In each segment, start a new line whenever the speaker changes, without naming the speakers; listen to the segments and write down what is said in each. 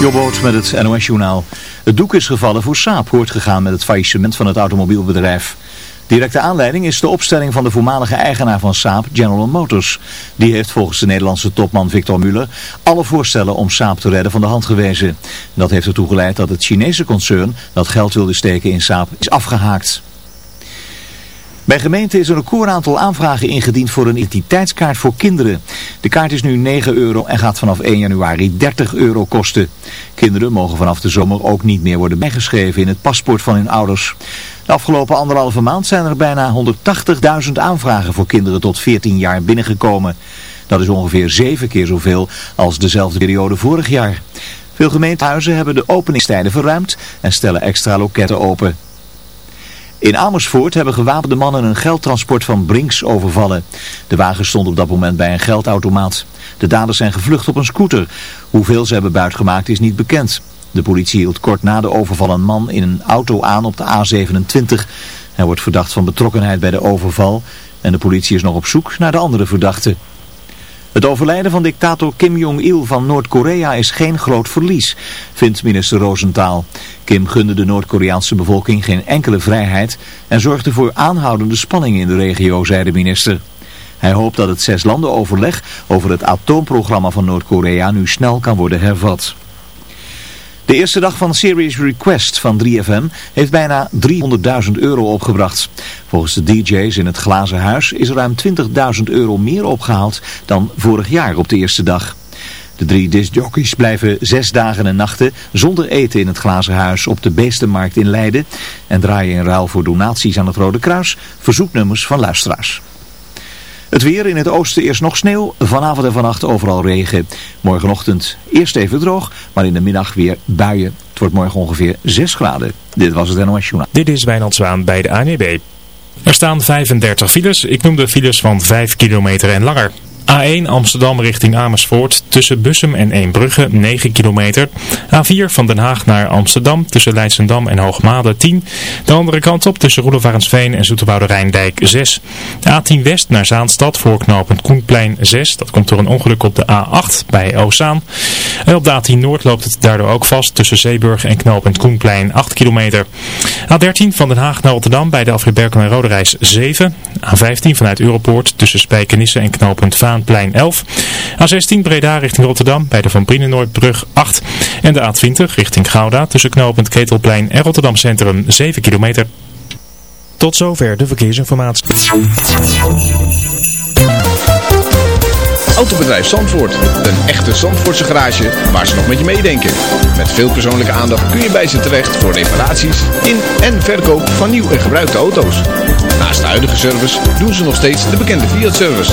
Jobboot met het NOS-journaal. Het doek is gevallen voor Saab, hoort gegaan met het faillissement van het automobielbedrijf. Directe aanleiding is de opstelling van de voormalige eigenaar van Saab, General Motors. Die heeft volgens de Nederlandse topman Victor Muller alle voorstellen om Saab te redden van de hand gewezen. Dat heeft ertoe geleid dat het Chinese concern dat geld wilde steken in Saab is afgehaakt. Bij gemeenten is een recordaantal aanvragen ingediend voor een identiteitskaart voor kinderen. De kaart is nu 9 euro en gaat vanaf 1 januari 30 euro kosten. Kinderen mogen vanaf de zomer ook niet meer worden bijgeschreven in het paspoort van hun ouders. De afgelopen anderhalve maand zijn er bijna 180.000 aanvragen voor kinderen tot 14 jaar binnengekomen. Dat is ongeveer 7 keer zoveel als dezelfde periode vorig jaar. Veel gemeentehuizen hebben de openingstijden verruimd en stellen extra loketten open. In Amersfoort hebben gewapende mannen een geldtransport van Brinks overvallen. De wagen stond op dat moment bij een geldautomaat. De daders zijn gevlucht op een scooter. Hoeveel ze hebben buitgemaakt is niet bekend. De politie hield kort na de overval een man in een auto aan op de A27. Hij wordt verdacht van betrokkenheid bij de overval en de politie is nog op zoek naar de andere verdachten. Het overlijden van dictator Kim Jong-il van Noord-Korea is geen groot verlies, vindt minister Rosentaal. Kim gunde de Noord-Koreaanse bevolking geen enkele vrijheid en zorgde voor aanhoudende spanningen in de regio, zei de minister. Hij hoopt dat het zes overleg over het atoomprogramma van Noord-Korea nu snel kan worden hervat. De eerste dag van Series Request van 3FM heeft bijna 300.000 euro opgebracht. Volgens de DJ's in het Glazen Huis is er ruim 20.000 euro meer opgehaald dan vorig jaar op de eerste dag. De drie discjockeys blijven zes dagen en nachten zonder eten in het Glazen Huis op de Beestenmarkt in Leiden... en draaien in ruil voor donaties aan het Rode Kruis verzoeknummers van luisteraars. Het weer in het oosten eerst nog sneeuw, vanavond en vannacht overal regen. Morgenochtend eerst even droog, maar in de middag weer buien. Het wordt morgen ongeveer 6 graden. Dit was het NOS Journaal. Dit is Wijnand Zwaan bij de ANEB. Er staan 35 files. Ik noem de files van 5 kilometer en langer. A1 Amsterdam richting Amersfoort tussen Bussum en Eembrugge 9 kilometer. A4 van Den Haag naar Amsterdam tussen Leidsendam en Hoogmade 10. De andere kant op tussen Roelofarensveen en Zoeterbouwde Rijndijk 6. A10 West naar Zaanstad voor knooppunt Koenplein 6. Dat komt door een ongeluk op de A8 bij Ozaan. En op de A10 Noord loopt het daardoor ook vast tussen Zeeburg en knooppunt Koenplein 8 kilometer. A13 van Den Haag naar Rotterdam bij de afrit Berkel en Roderijs 7. A15 vanuit Europoort tussen Spijkenisse en knooppunt Vaan Vaanplein 11. A16 Breda richting Rotterdam bij de Van Brienenoordbrug 8. En de A20 richting Gouda tussen knooppunt Ketelplein en Rotterdam Centrum 7 kilometer. Tot zover de verkeersinformatie.
Autobedrijf Zandvoort. Een echte Zandvoortse garage waar ze nog met je meedenken. Met veel persoonlijke aandacht kun je bij ze terecht voor reparaties in en verkoop van nieuw en gebruikte auto's. Naast de huidige service doen ze nog steeds de bekende Fiat-service.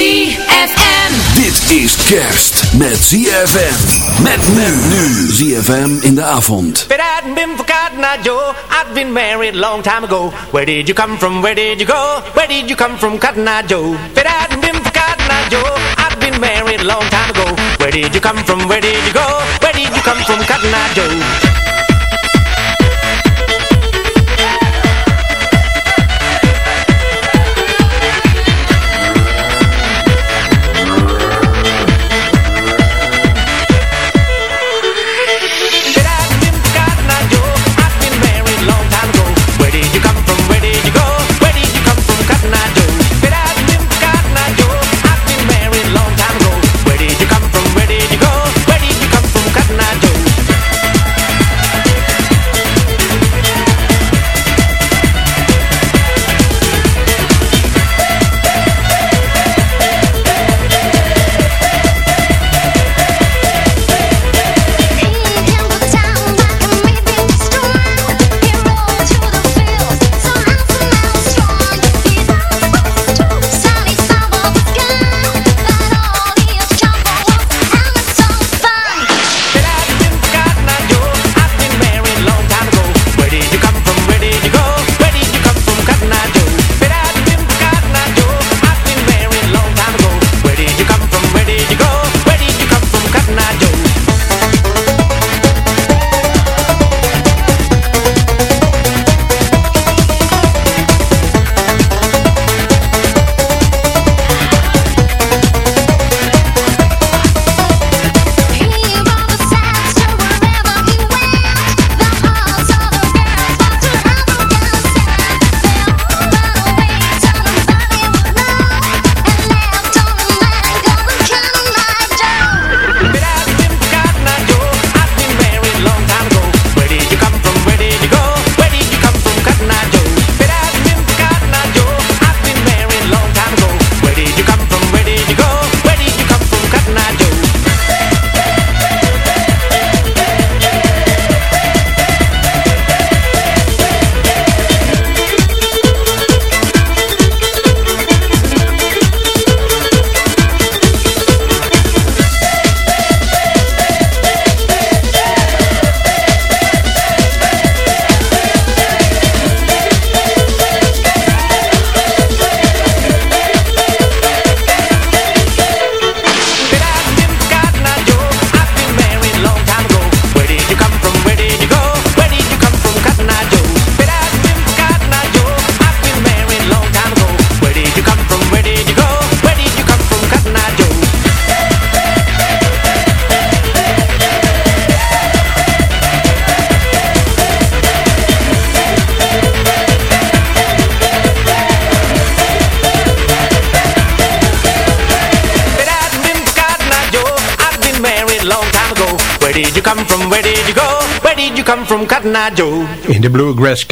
ZFM.
Dit is
kerst
met ZFM. Met men nu. ZFM in de avond.
If it hadn't been for Cotton Eye Joe, I'd been married a long time ago. Where did you come from? Where did you go? Where did you come from, Cotton Eye Joe? If it hadn't been for Cotton Eye Joe, I'd been married a long time ago. Where did you come from? Where did you go? Where did you come from, Cotton Eye Joe?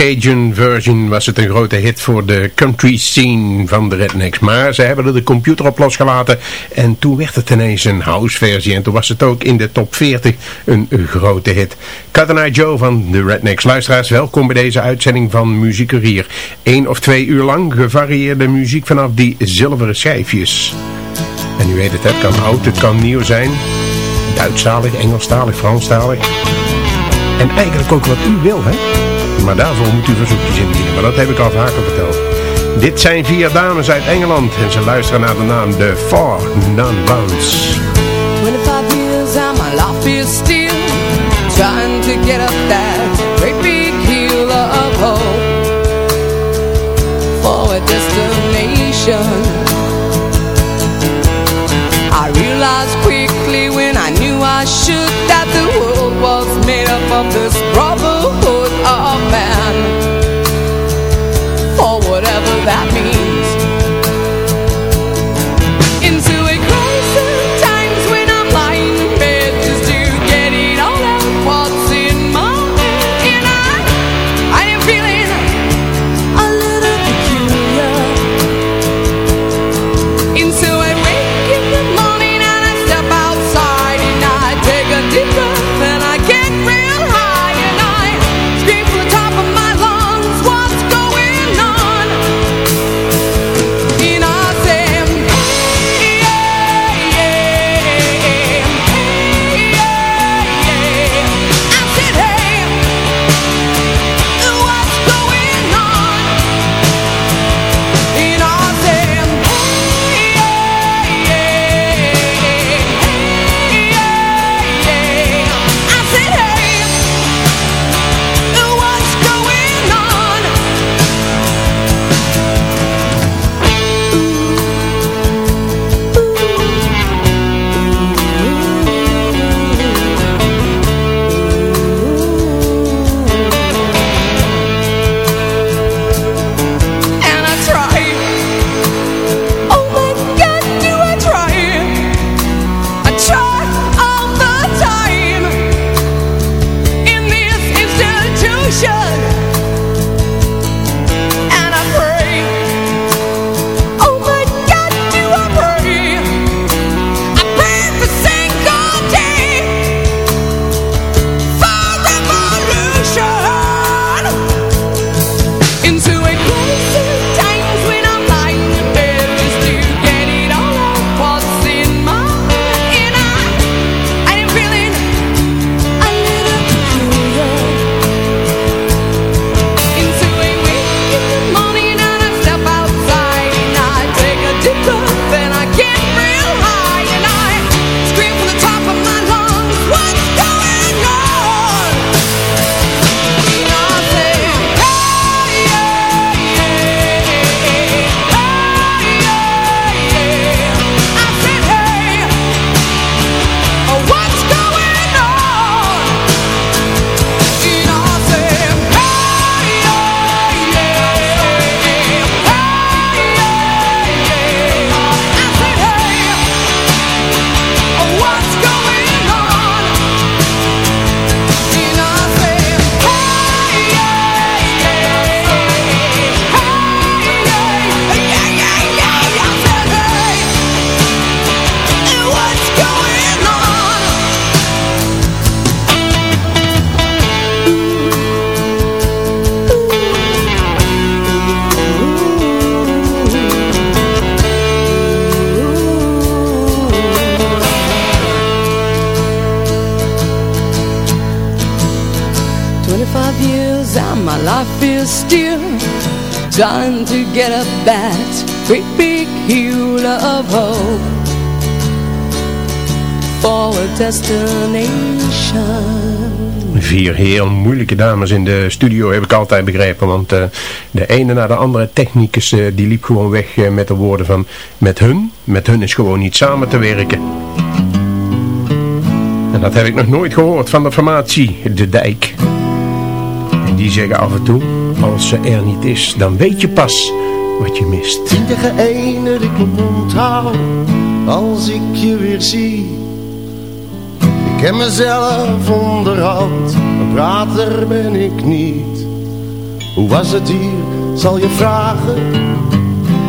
Cajun version was het een grote hit voor de country scene van de Rednecks. Maar ze hebben er de computer op losgelaten en toen werd het ineens een house versie. En toen was het ook in de top 40 een grote hit. Cut Joe van de Rednecks. Luisteraars, welkom bij deze uitzending van Muziekerie. Eén of twee uur lang gevarieerde muziek vanaf die zilveren schijfjes. En u weet het, het kan oud, het kan nieuw zijn. Duitsstalig, Engelstalig, Franstalig. En eigenlijk ook wat u wil, hè? Maar daarvoor moet u verzoekjes indienen, maar dat heb ik al vaker verteld. Dit zijn vier dames uit Engeland en ze luisteren naar de naam The Four Non-Bounds.
25 years and my life is still Trying to get up that great big hill of hope For a destination I realized quickly when I knew I should That the world was made up of this rock that means. still Time to get up that great big of hope a destination
Vier heel moeilijke dames in de studio heb ik altijd begrepen. Want eh, de ene na de andere technicus eh, die liep gewoon weg eh, met de woorden van... Met hun, met hun is gewoon niet samen te werken. En dat heb ik nog nooit gehoord van de formatie De Dijk die zeggen af en toe, als ze er niet is, dan weet je pas wat je mist.
Twintige ene die ik onthoud, als ik je weer zie. Ik heb mezelf onderhand, een prater ben ik niet. Hoe was het hier, zal je vragen,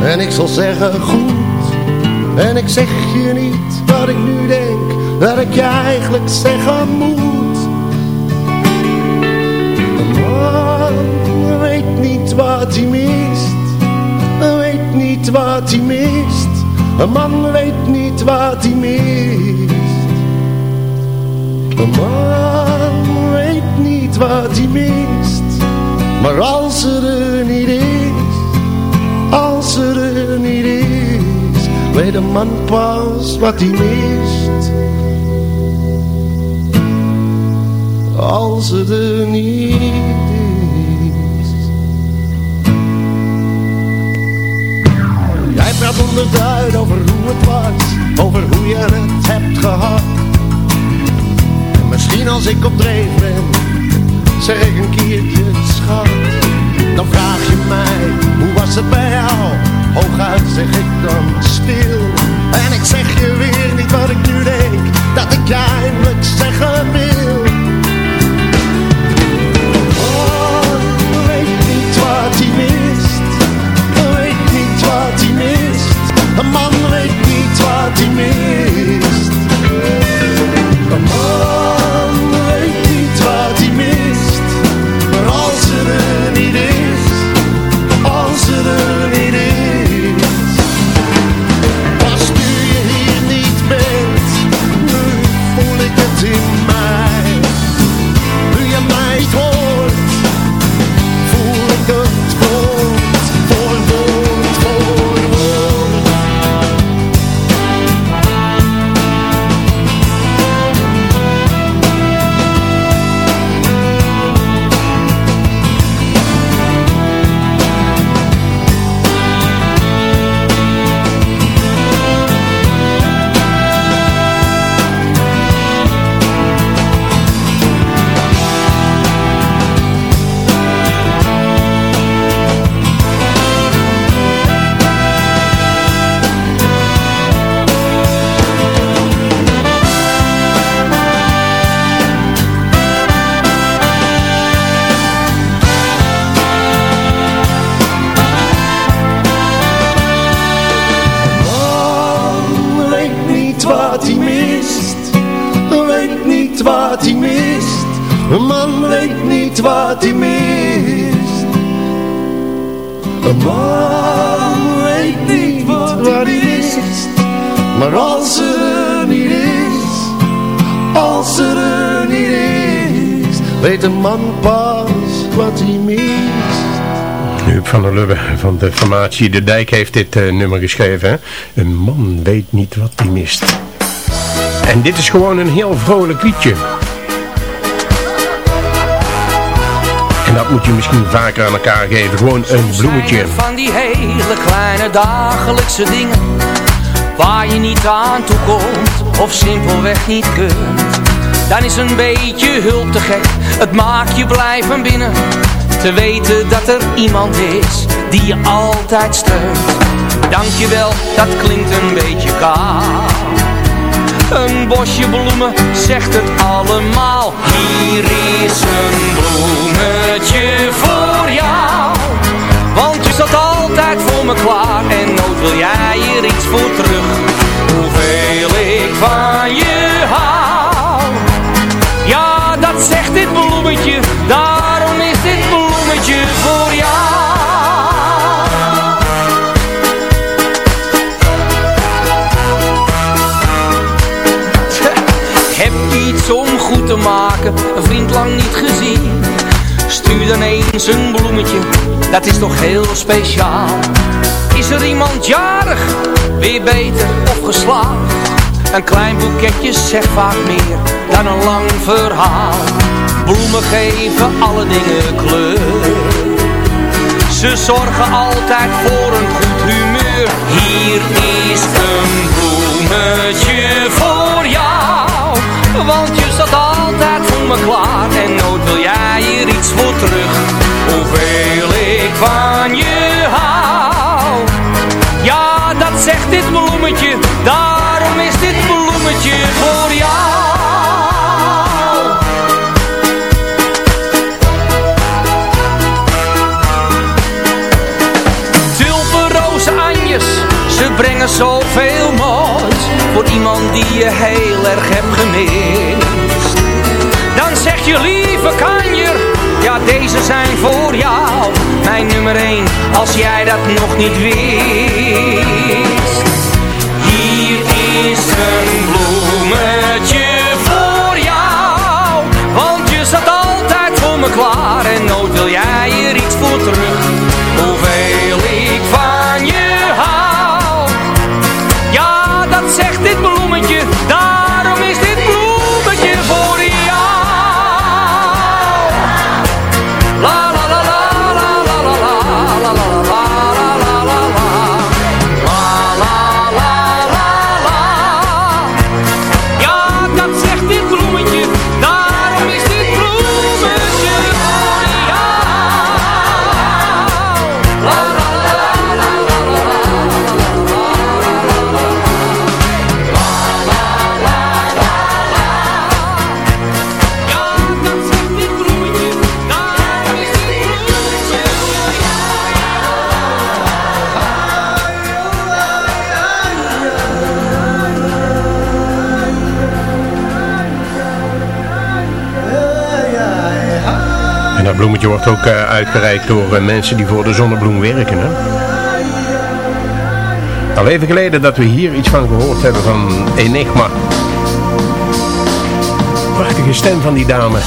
en ik zal zeggen goed. En ik zeg je niet wat ik nu denk, dat ik je eigenlijk zeggen moet. wat die mist, hij weet niet wat hij mist. Een man weet niet wat hij mist. Een man weet niet wat hij
mist. Maar
als er, niet is, als er, er niet is, weet een man pas wat hij mist. Als er, er niet is. over hoe het was, over hoe je het hebt gehad. En misschien als ik op dreef ben, zeg ik een keertje schat. Dan vraag je mij, hoe was het bij jou? Hooguit zeg ik dan stil. En ik zeg je weer niet wat ik nu denk, dat ik je eindelijk zeggen wil. De man weet niet wat hij meer wat hij mist, weet niet wat hij mist. Een man weet niet wat hij mist. Een man weet niet wat hij mist.
Maar als
er niet is, als er niet is, weet een man pas wat hij mist.
Huub van der Lubbe van de formatie De Dijk heeft dit eh, nummer geschreven. Een man weet niet wat hij mist. En dit is gewoon een heel vrolijk liedje. En dat moet je misschien vaker aan elkaar geven. Gewoon een bloemetje.
van die hele kleine dagelijkse dingen. Waar je niet aan toe komt. Of simpelweg niet kunt. Dan is een beetje hulp te gek. Het maakt je blij van binnen. Te weten dat er iemand is. Die je altijd steunt. Dankjewel, dat klinkt een beetje kaal. Een bosje bloemen zegt het allemaal. Hier is een bloemetje voor jou. Want je staat altijd voor me klaar en nooit wil jij er iets voor terug. Hoeveel ik van je hou. Ja, dat zegt dit bloemetje. niets om goed te maken, een vriend lang niet gezien. Stuur dan eens een bloemetje, dat is toch heel speciaal. Is er iemand jarig, weer beter of geslaagd? Een klein boeketje zegt vaak meer dan een lang verhaal. Bloemen geven alle dingen kleur. Ze zorgen altijd voor een goed humeur. Hier is een bloemetje voor jou want je zat altijd voor me klaar En nooit wil jij hier iets voor terug Hoeveel ik van je hou Ja, dat zegt dit bloemetje Daarom is dit bloemetje voor jou Tulpenrozen anjes Ze brengen zoveel mooi voor iemand die je heel erg hebt gemist. Dan zeg je lieve kanjer, ja deze zijn voor jou. Mijn nummer 1, als jij dat nog niet wist. Hier is een bloemetje voor jou. Want je zat altijd voor me klaar en nooit wil jij er iets voor terug.
Bloemetje wordt ook eh, uitgereikt door eh, mensen die voor de zonnebloem werken. Hè? Al even geleden dat we hier iets van gehoord hebben van Enigma. Prachtige stem van die dame.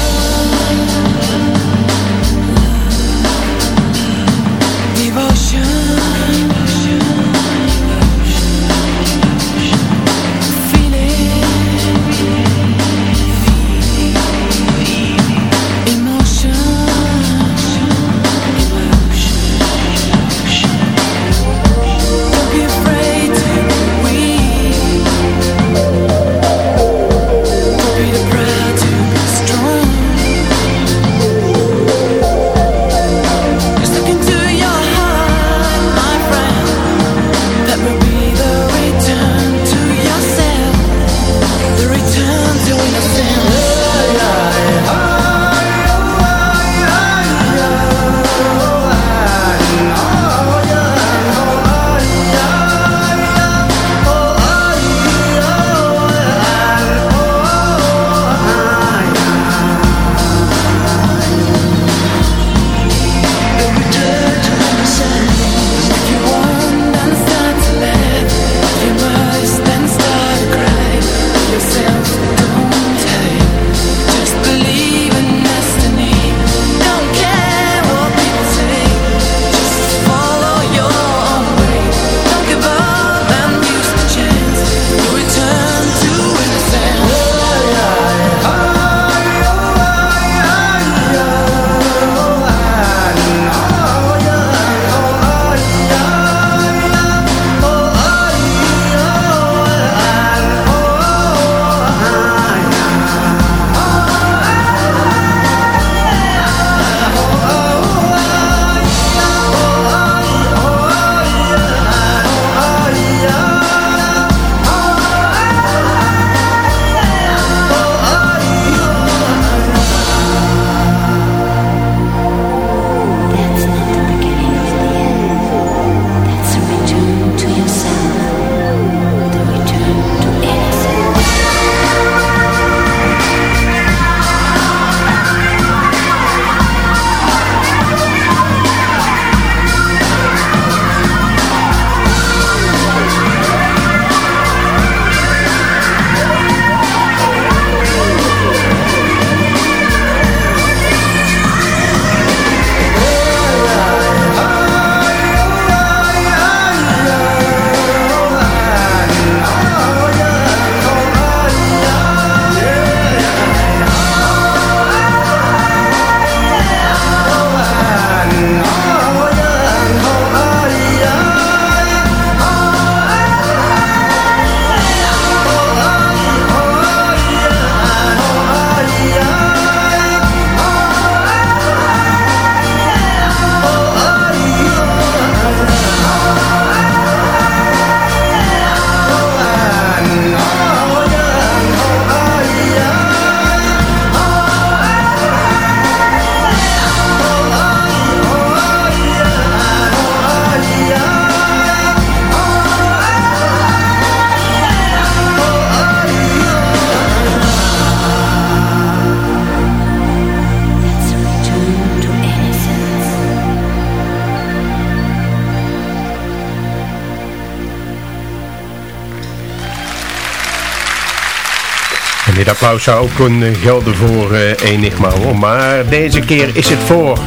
applaus zou ook kunnen gelden voor uh, Enigma hoor. Maar deze keer is het voor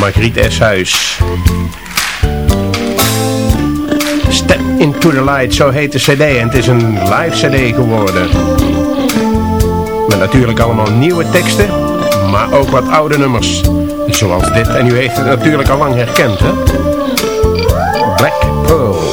Margriet S. Huis. Step into the Light, zo heet de cd. En het is een live cd geworden. Met natuurlijk allemaal nieuwe teksten, maar ook wat oude nummers. Zoals dit, en u heeft het natuurlijk al lang herkend hè. Black Pearl.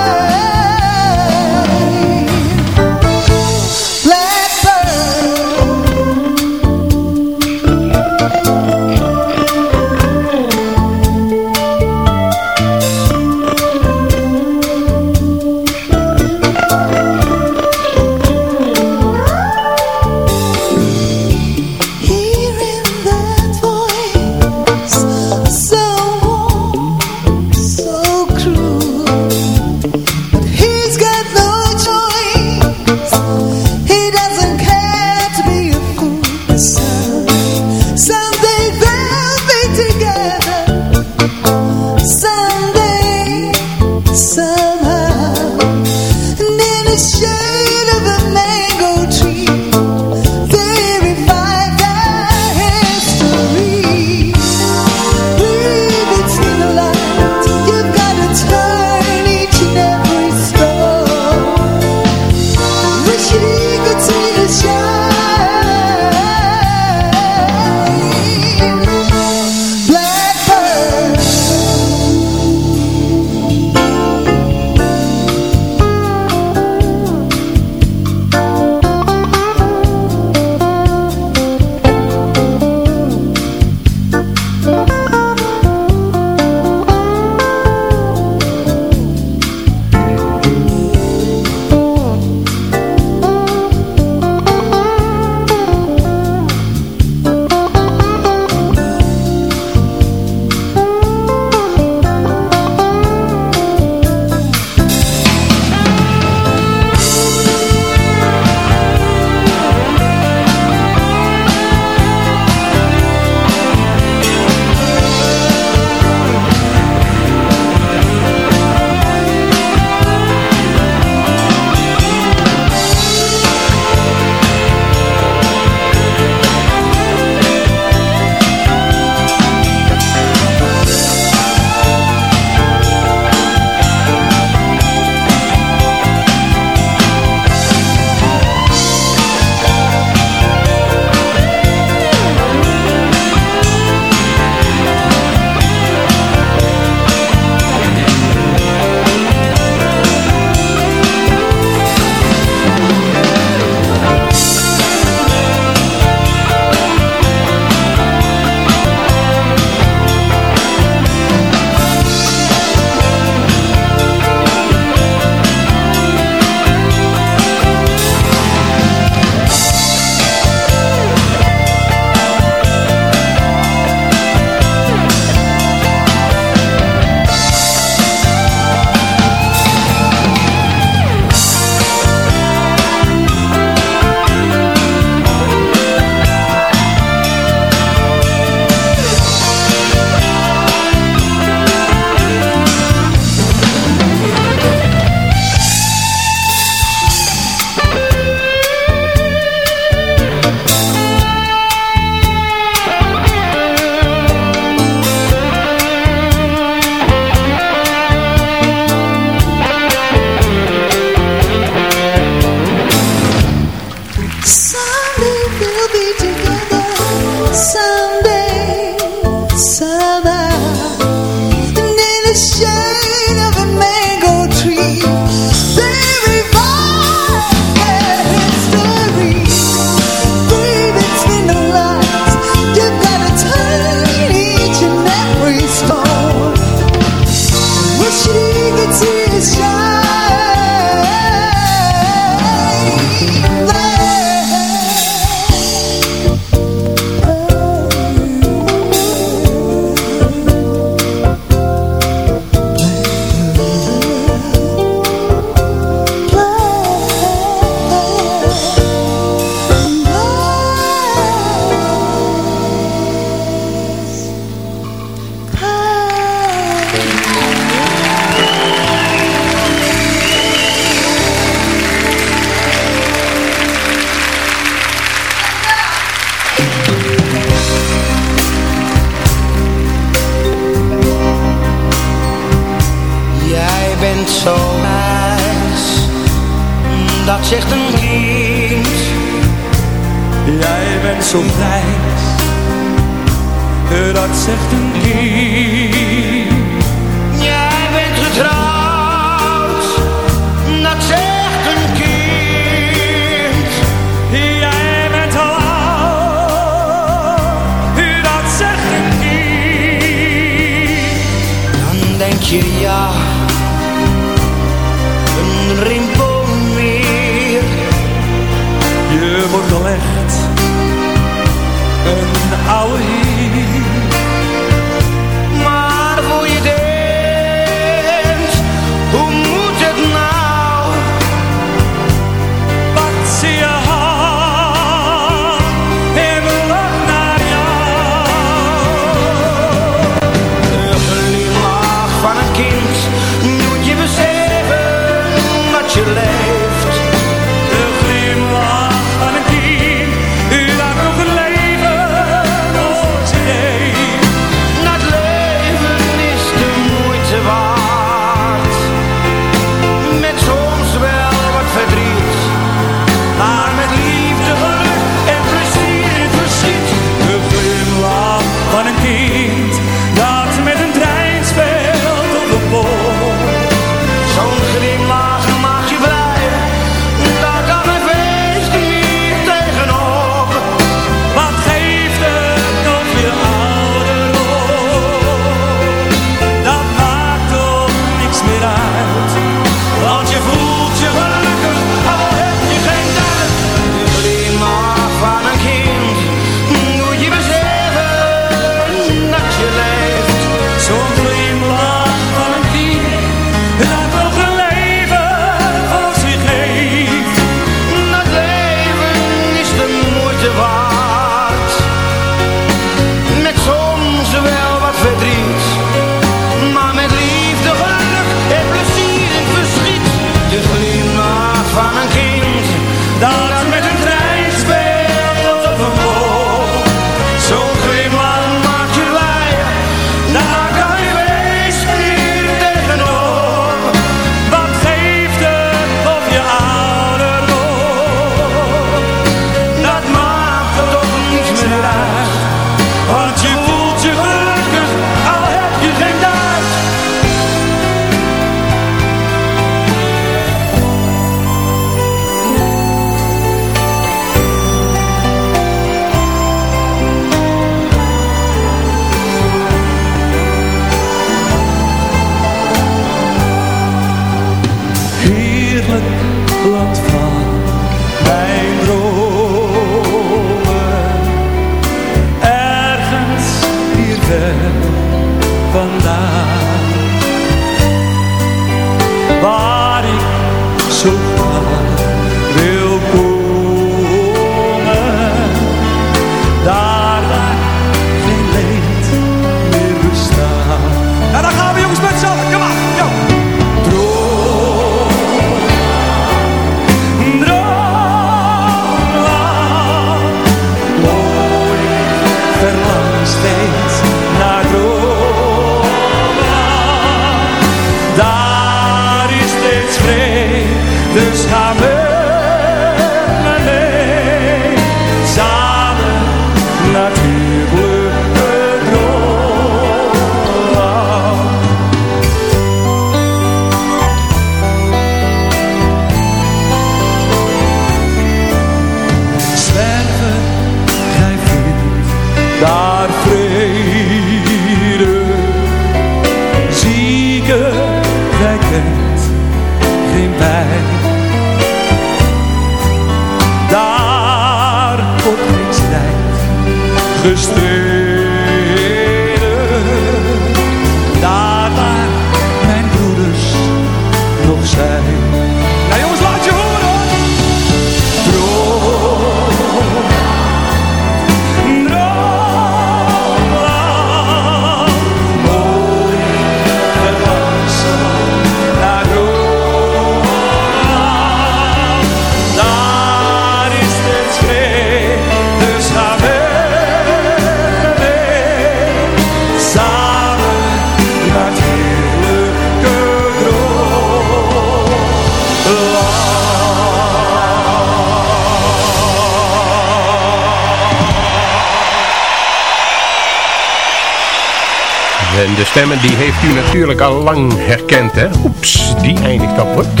En de stemmen die heeft u natuurlijk al lang herkend, hè? Oeps, die eindigt abrupt.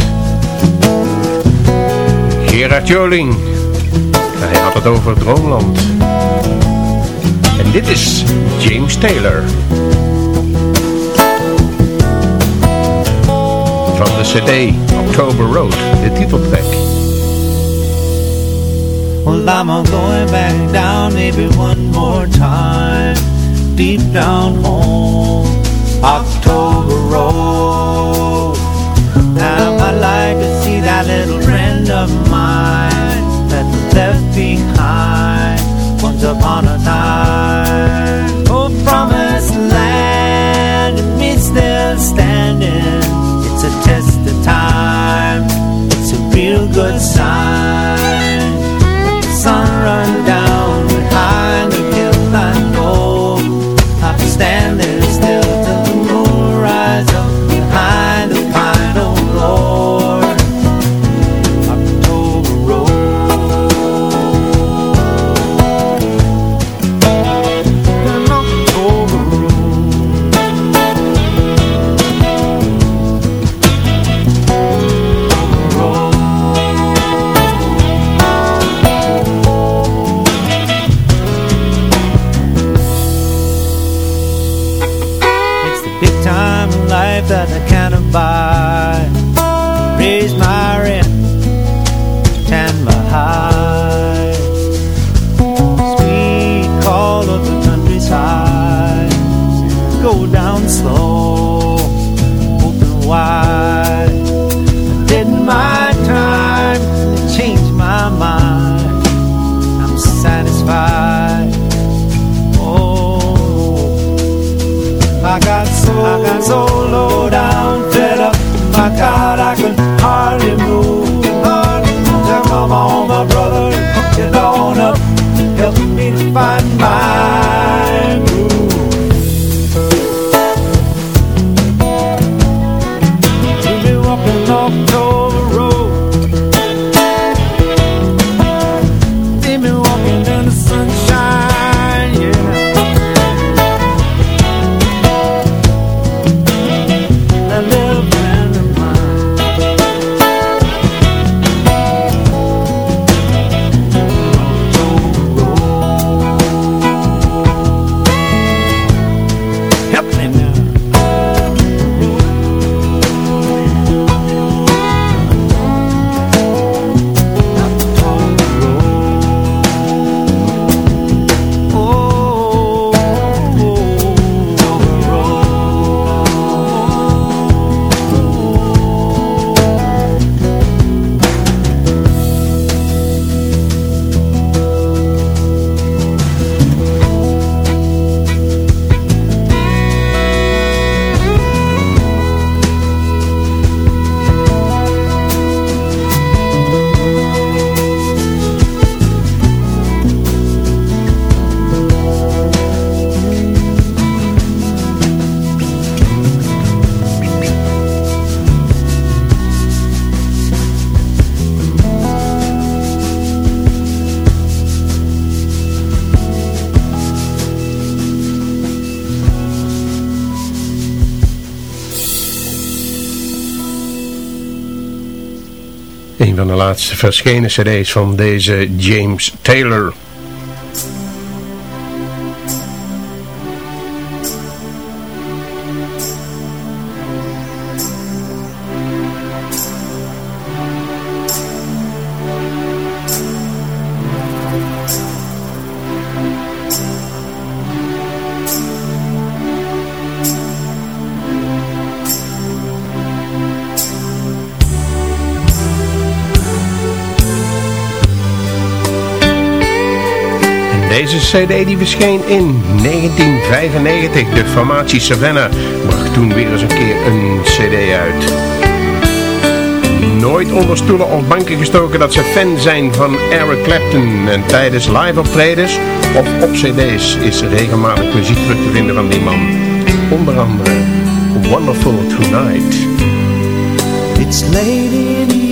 Gerard Joling. Hij had het over Droomland. En dit is James Taylor. Van de CD October Road, de titeltrack.
Well, I'm going back down maybe one more time. deep down home, October road. Now I'd like to see that little friend of mine that left behind once upon a time. Oh, promised land, it me still standing. It's a test of time. It's a real good sign.
Een van de laatste verschenen cd's van deze James Taylor. cd die verscheen in 1995. De formatie Savannah bracht toen weer eens een keer een cd uit. Nooit onder stoelen of banken gestoken dat ze fan zijn van Eric Clapton. En tijdens live optredens of op cd's is regelmatig muziek terug te vinden van die man. Onder andere Wonderful Tonight. It's late in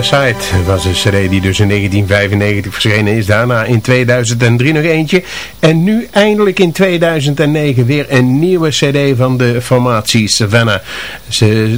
by was een cd die dus in 1995 verschenen is. Daarna in 2003 nog eentje. En nu eindelijk in 2009 weer een nieuwe cd van de formatie Savannah.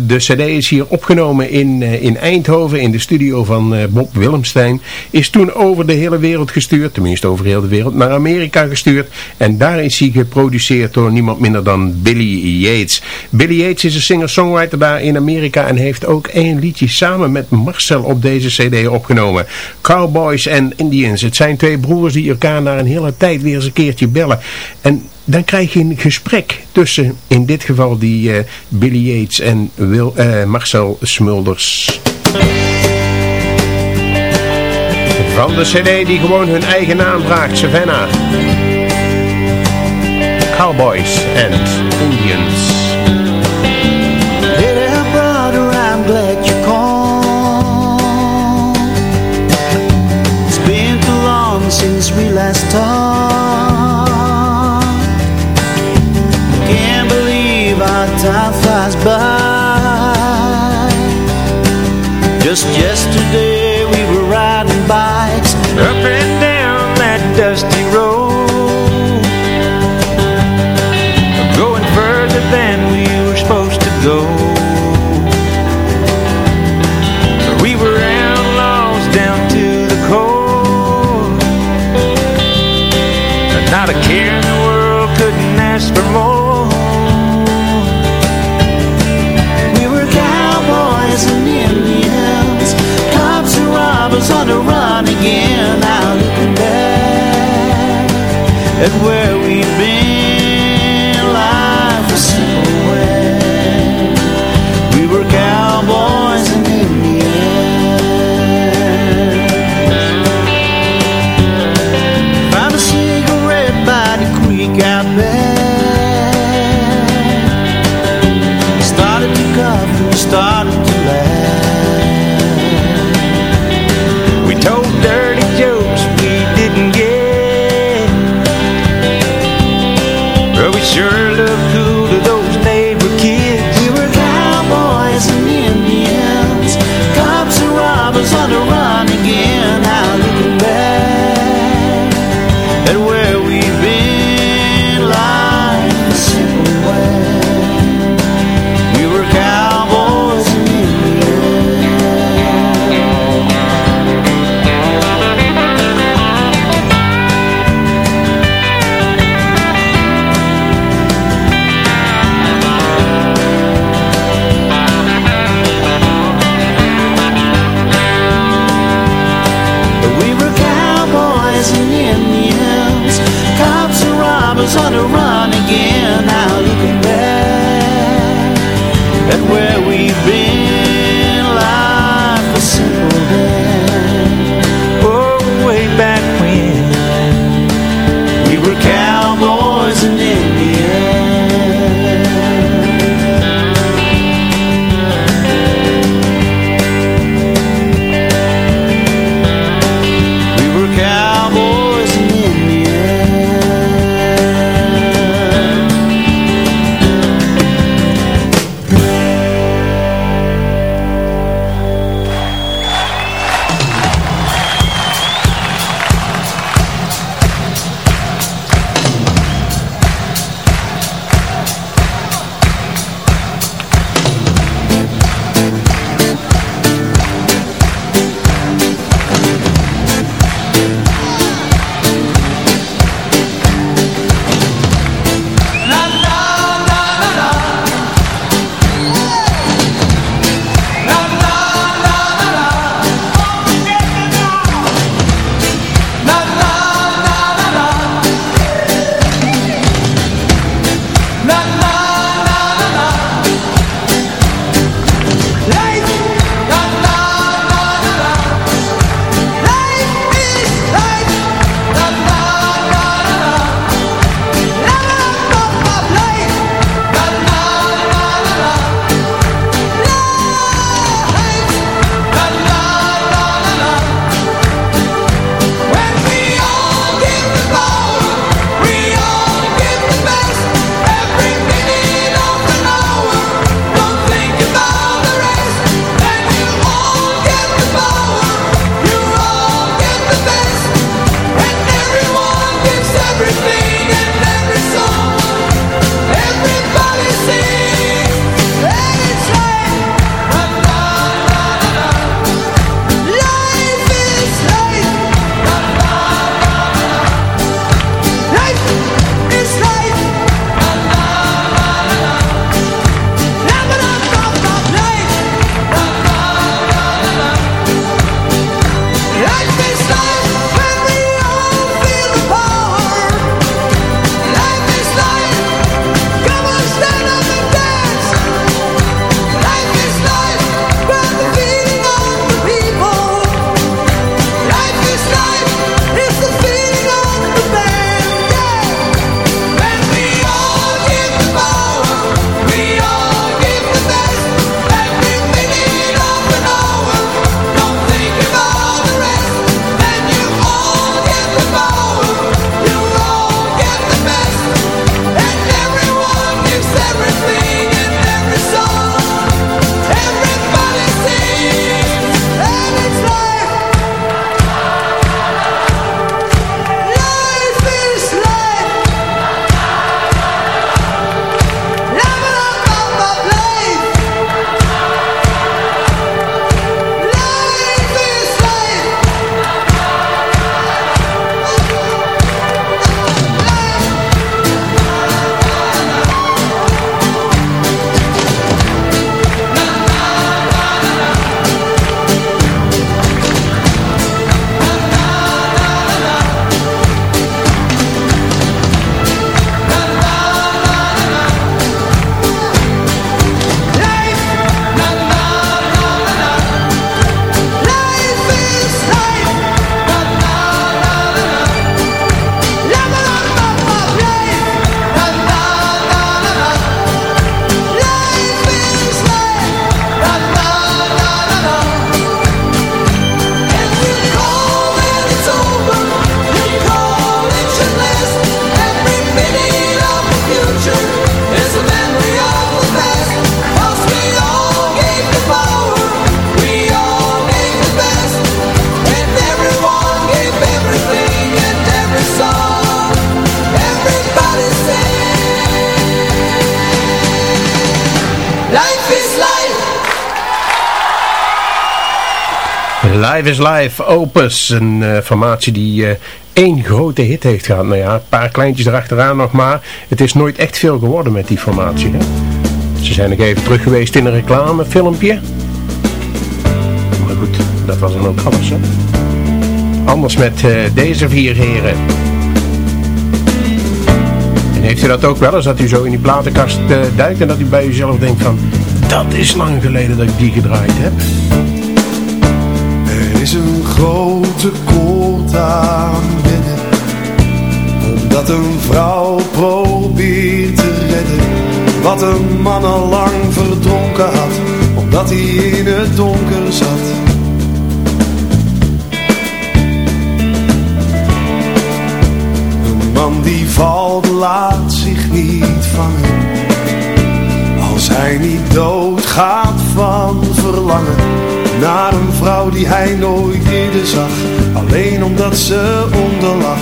De cd is hier opgenomen in, eh, in Eindhoven in de studio van eh, Bob Willemstein. Is toen over de hele wereld gestuurd, tenminste over heel de wereld, naar Amerika gestuurd. En daar is hij geproduceerd door niemand minder dan Billy Yates. Billy Yates is een singer-songwriter daar in Amerika en heeft ook één liedje samen met Marcel op deze cd opgenomen. Cowboys en Indians. Het zijn twee broers die elkaar na een hele tijd weer eens een keertje bellen. En dan krijg je een gesprek tussen, in dit geval, die eh, Billy Yates en eh, Marcel Smulders. Van de cd die gewoon hun eigen naam draagt, Savannah. Cowboys and Indians. where Live is Live Opus, een eh, formatie die eh, één grote hit heeft gehad. Nou ja, een paar kleintjes erachteraan nog maar. Het is nooit echt veel geworden met die formatie. Hè? Ze zijn nog even terug geweest in een reclamefilmpje. Maar goed, dat was dan ook alles. Anders met eh, deze vier heren. En heeft u dat ook wel eens, dat u zo in die platenkast duikt en dat u bij uzelf denkt van... Dat is lang geleden dat ik die gedraaid heb
grote koelt aan binnen Omdat een vrouw probeert te redden Wat een man al lang verdronken had Omdat hij in het donker zat Een man die valt laat zich niet vangen Als hij niet doodgaat van verlangen naar een vrouw die hij nooit eerder zag Alleen omdat ze onderlag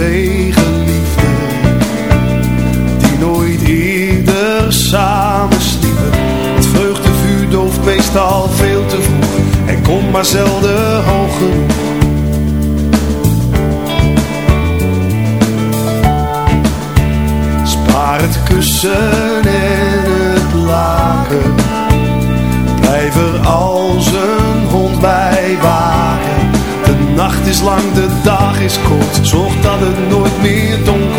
lege liefde Die nooit eerder samen sliepen Het vreugdevuur dooft meestal veel te vroeg En komt maar zelden hoog genoeg Spaar het kussen is lang, de dag is kort. Zorg dat het nooit meer donker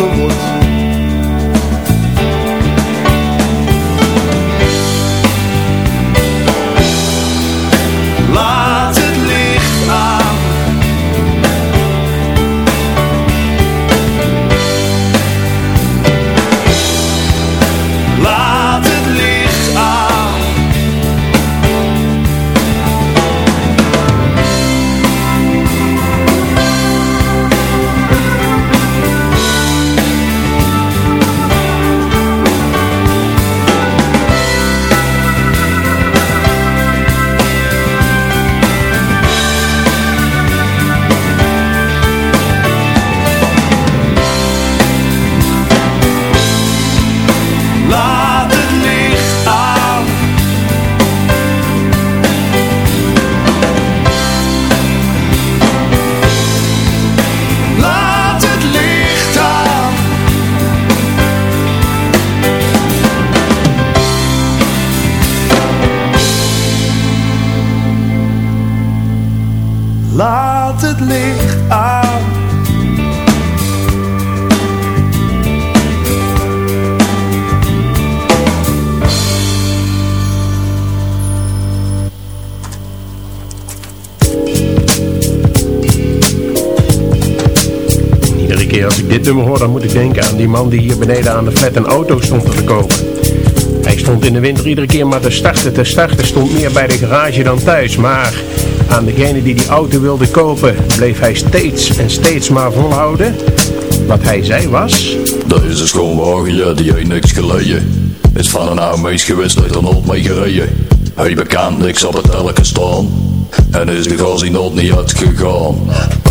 dit nummer hoor, dan moet ik denken aan die man die hier beneden aan de flat een auto stond te verkopen. Hij stond in de winter iedere keer maar te starten, te starten, stond meer bij de garage dan thuis. Maar aan degene die die auto wilde kopen, bleef hij steeds en steeds maar volhouden. Wat hij zei was... Dat is een
schoonwagen, ja, die heeft niks geleden. Is van een oude meisje geweest, dat er nooit mee gereden. Hij bekend, niks op het elke staan. En is gas hij nog niet uitgegaan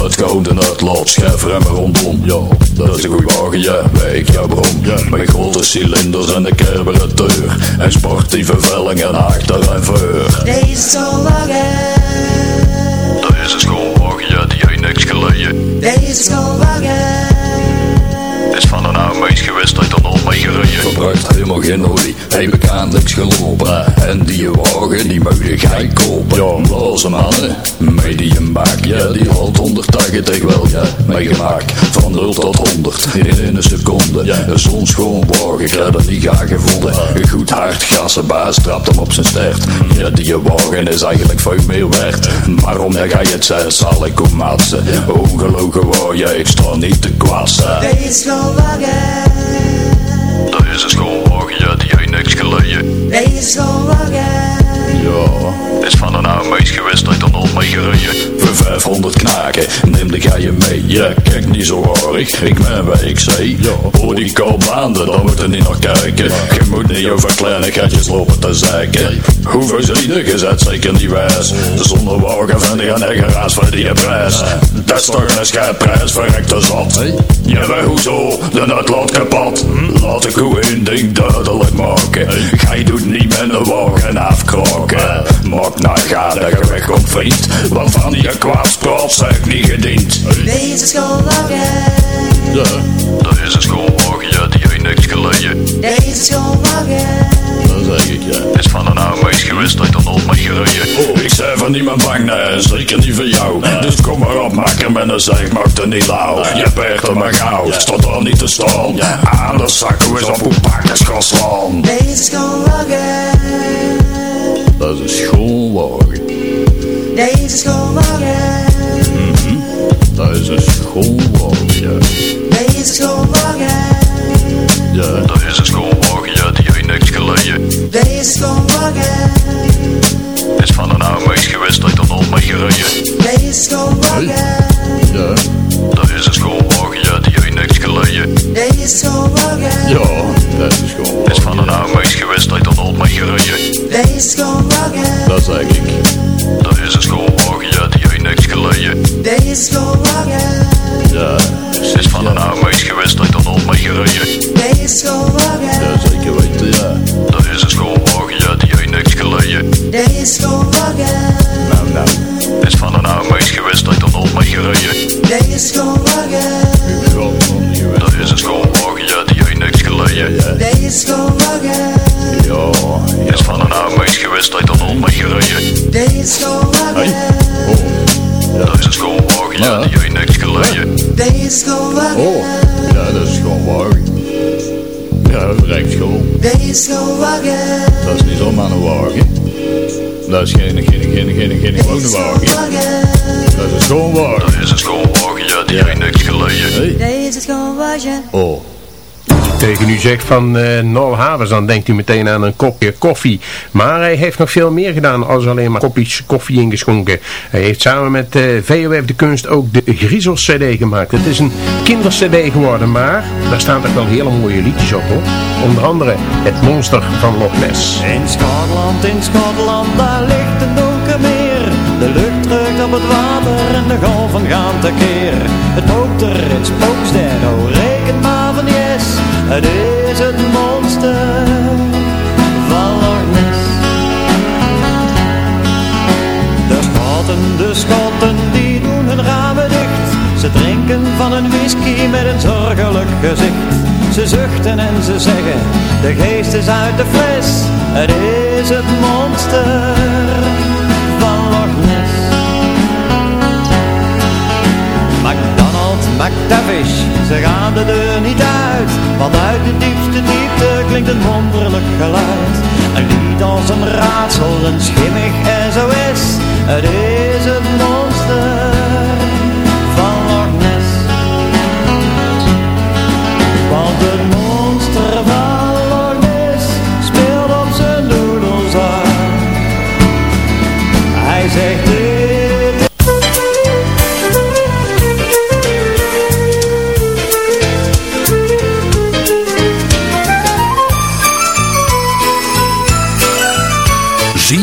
Het en het uitlaat, schijf remmen rondom Ja, dat is een goeie wagen, ja, wijk, ja, brom ja. Met grote cilinders en de deur En sportieve velling en achter en veur
Deze schoolwagen
Deze schoolwagen, ja, die heeft niks geleden
Deze schoolwagen
van een oude meis geweest uit een onmeegereden. Verbruikt helemaal geen olie, hij aan niks gelopen. En die wagen, die muiden ga ik kopen. Ja, blaze mannen, medium baak, ja, die honderd tegen wel, ja, meegemaakt. Van 0 tot 100 in een seconde. Een Zo'n schoon wagen, ik niet ga gevonden. Een goed hard baas. trapt hem op zijn stert. Ja, die wagen is eigenlijk veel meer waard. Maar om ga je het zijn zal ik om maatsen. Ongelogen waar, jij ik niet te kwassen
schoolwagen.
Dat is een schoolwagen, ja, die heeft niks geleden. Deze schoolwagen. Ja. Is van een oud meisje geweest, heeft er mee gereden. 500 knaken Neem de ga je mee, ja, kijk niet zo aardig Ik ben wat ik zei, ja, die koopbaanden Dan moet er niet naar kijken Je moet niet over kleine gatjes lopen te zeiken Hoe voorzienig is dat zeker die wijs Zonder wagen van die eigen raas voor die prijs Dat is toch een scheidprijs, verrekte zat Ja, maar hoezo, de land kapot hm? Laat ik hoe één ding duidelijk maken Gij doet niet met de wagen afkroken. Maak naar nou ga de je op vriend Want van die de kwaad zijn niet gediend.
Deze schoolwagen.
Ja. Deze Ja, die heeft niks geleden.
Deze schoolwagen.
Dat zeg ik, ja. Is van een oude meisje geweest dat dan op mij gereden. Oh, ik zei van niemand bang, nee, zeker niet van jou. Nee. Dus kom maar op, met een zeg, maak er niet lauw. Nee. Je bent er maar gauw, stond al niet te stom. Ja. Aan de zakken is op een pakkersgasland. Deze schoolwagen. Dat is een schoolwagen.
Deze schoolwagen.
Mm -hmm. Deze schoolwagen.
Deze schoolwagen.
Ja, dat is een schoolwagen, ja, die heeft niks geleden.
Deze schoolwagen.
Is van een oude meis geweest, ik dan al mee gereden. Deze schoolwagen. Ja, dat is een schoolwagen geleden. Ja, dat is gewoon... Het is van een oude meisje geweest dat dan al gereden. Dat is ik. Dat is een schoolwagen, ja, die heeft niks geleden. Ja. Het is van een oude meisje geweest dat dan al mee gereden. Ja, weten, ja. Dat is een schoolwagen, ja, die heeft niks is van een armuis geweest dat ik dan op mag gereden.
Jij is schoonwagen.
Dat is een schoonwagen, ja, die heeft niks geleden. Days go schoonwagen. Ja. Is van een armuis geweest dat dan op mag Days go is schoonwagen. Dat is een schoonwagen, ja, die heeft niks geleden.
Jij is schoonwagen. Oh,
ja, dat is schoonwagen. Oh. Ja, dat is schoon.
is schoonwagen.
Dat is niet zomaar een dat is geen, geen, geen, geen, geen gewone wagen. Dat is een schoonwagen. Dat is een schoonwagen, ja, die heb ik niks geleden.
Hey.
Oh tegen u zegt van uh, eh, Nol Havers, dan denkt u meteen aan een kopje koffie. Maar hij heeft nog veel meer gedaan als alleen maar kopjes koffie ingeschonken. Hij heeft samen met uh, eh, VOF de Kunst ook de Griezels CD gemaakt. Het is een CD geworden, maar daar staan toch wel hele mooie liedjes op hoor. Onder andere Het Monster van Loch Ness. In
Schotland, in Schotland, daar ligt een donker meer. De lucht drukt op het water en de golven gaan tekeer. Het motor, het het oh rekent maar van yes. Het is het monster van Loch De schotten, de schotten, die doen hun ramen dicht. Ze drinken van een whisky met een zorgelijk gezicht. Ze zuchten en ze zeggen, de geest is uit de fles. Het is het monster van Loch McTavish, ze gaan de deur niet uit Want uit de diepste diepte klinkt een wonderlijk geluid Een lied als een raadsel, een schimmig SOS Het is een monster